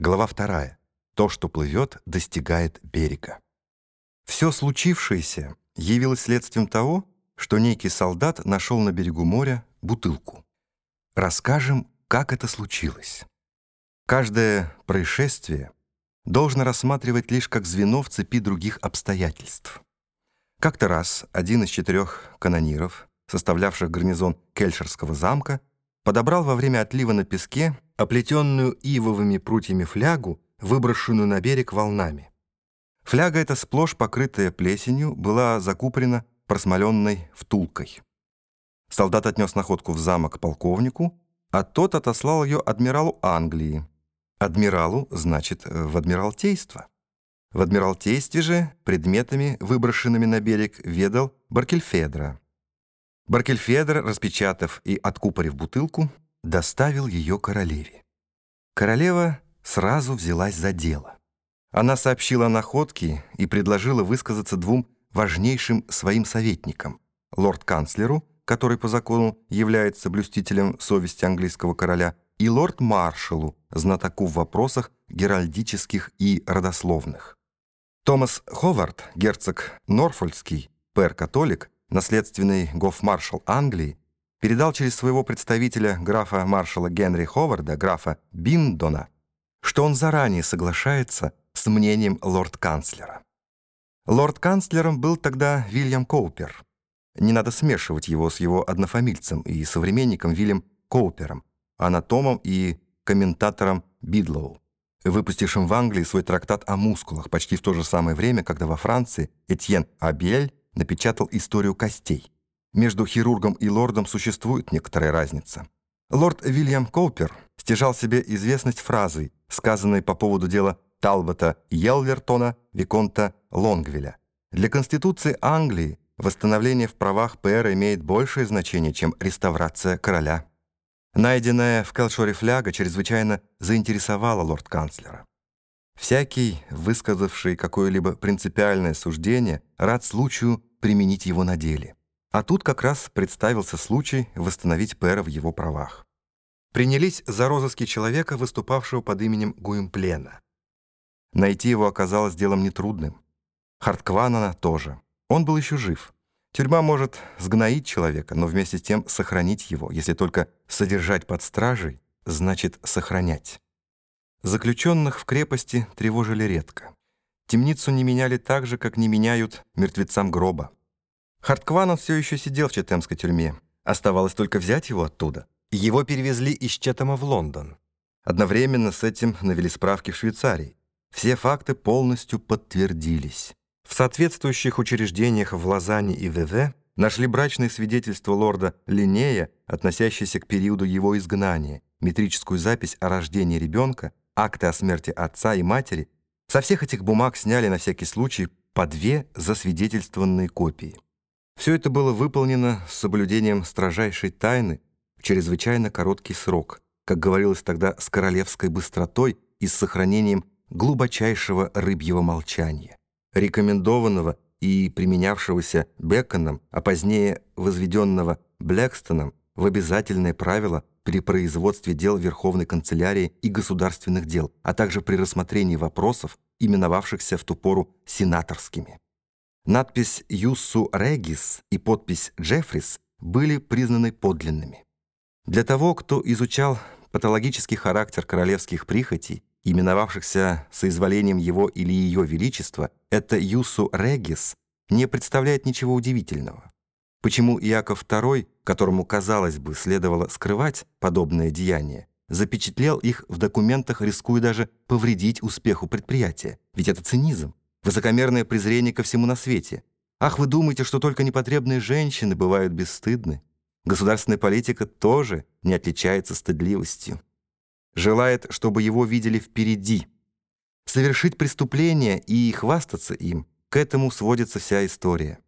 Глава вторая. То, что плывет, достигает берега. Все случившееся явилось следствием того, что некий солдат нашел на берегу моря бутылку. Расскажем, как это случилось. Каждое происшествие должно рассматривать лишь как звено в цепи других обстоятельств. Как-то раз один из четырех канониров, составлявших гарнизон Кельшерского замка, подобрал во время отлива на песке оплетенную ивовыми прутьями флягу, выброшенную на берег волнами. Фляга эта, сплошь покрытая плесенью, была закупорена просмоленной втулкой. Солдат отнес находку в замок полковнику, а тот отослал ее адмиралу Англии. Адмиралу, значит, в адмиралтейство. В адмиралтействе же предметами, выброшенными на берег, ведал Баркельфедра. Баркельфедр, распечатав и откупорив бутылку, доставил ее королеве. Королева сразу взялась за дело. Она сообщила о находке и предложила высказаться двум важнейшим своим советникам — лорд-канцлеру, который по закону является блюстителем совести английского короля, и лорд-маршалу, знатоку в вопросах геральдических и родословных. Томас Ховард, герцог Норфольский, пэр-католик, наследственный гофмаршал Англии, передал через своего представителя графа маршала Генри Ховарда, графа Биндона, что он заранее соглашается с мнением лорд-канцлера. Лорд-канцлером был тогда Вильям Коупер. Не надо смешивать его с его однофамильцем и современником Вильям Коупером, анатомом и комментатором Бидлоу, выпустившим в Англии свой трактат о мускулах почти в то же самое время, когда во Франции Этьен Абель напечатал историю костей. Между хирургом и лордом существует некоторая разница. Лорд Вильям Коупер стяжал себе известность фразой, сказанной по поводу дела Талбота Елвертона, Виконта Лонгвилля. Для Конституции Англии восстановление в правах ПР имеет большее значение, чем реставрация короля. Найденная в Келшоре фляга чрезвычайно заинтересовала лорд-канцлера. Всякий, высказавший какое-либо принципиальное суждение, рад случаю применить его на деле. А тут как раз представился случай восстановить Пэра в его правах. Принялись за розыски человека, выступавшего под именем Гуимплена. Найти его оказалось делом нетрудным. Харткванана тоже. Он был еще жив. Тюрьма может сгноить человека, но вместе с тем сохранить его, если только содержать под стражей, значит сохранять. Заключенных в крепости тревожили редко. Темницу не меняли так же, как не меняют мертвецам гроба. Харткванов все еще сидел в Четемской тюрьме. Оставалось только взять его оттуда. Его перевезли из Четема в Лондон. Одновременно с этим навели справки в Швейцарии. Все факты полностью подтвердились. В соответствующих учреждениях в Лозанне и ВВ нашли брачные свидетельства лорда Линнея, относящиеся к периоду его изгнания, метрическую запись о рождении ребенка, акты о смерти отца и матери. Со всех этих бумаг сняли на всякий случай по две засвидетельствованные копии. Все это было выполнено с соблюдением строжайшей тайны в чрезвычайно короткий срок, как говорилось тогда, с королевской быстротой и с сохранением глубочайшего рыбьего молчания, рекомендованного и применявшегося Беконом, а позднее возведенного Блэкстоном в обязательное правило при производстве дел Верховной канцелярии и государственных дел, а также при рассмотрении вопросов, именовавшихся в ту пору сенаторскими. Надпись «Юссу Регис» и подпись «Джеффрис» были признаны подлинными. Для того, кто изучал патологический характер королевских прихотей, именовавшихся соизволением его или ее величества, это «Юссу Регис» не представляет ничего удивительного. Почему Иаков II, которому, казалось бы, следовало скрывать подобное деяние, запечатлел их в документах, рискуя даже повредить успеху предприятия? Ведь это цинизм высокомерное презрение ко всему на свете. Ах, вы думаете, что только непотребные женщины бывают бесстыдны? Государственная политика тоже не отличается стыдливостью. Желает, чтобы его видели впереди. Совершить преступление и хвастаться им — к этому сводится вся история.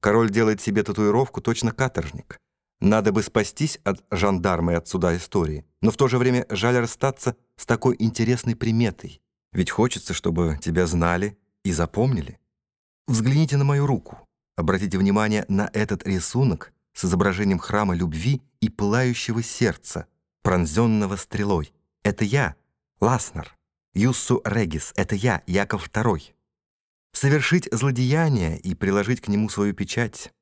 Король делает себе татуировку точно каторжник. Надо бы спастись от жандарма и от суда истории, но в то же время жаль расстаться с такой интересной приметой. Ведь хочется, чтобы тебя знали, и запомнили? Взгляните на мою руку. Обратите внимание на этот рисунок с изображением храма любви и пылающего сердца, пронзенного стрелой. Это я, Ласнер. Юссу регис — это я, Яков II. Совершить злодеяние и приложить к нему свою печать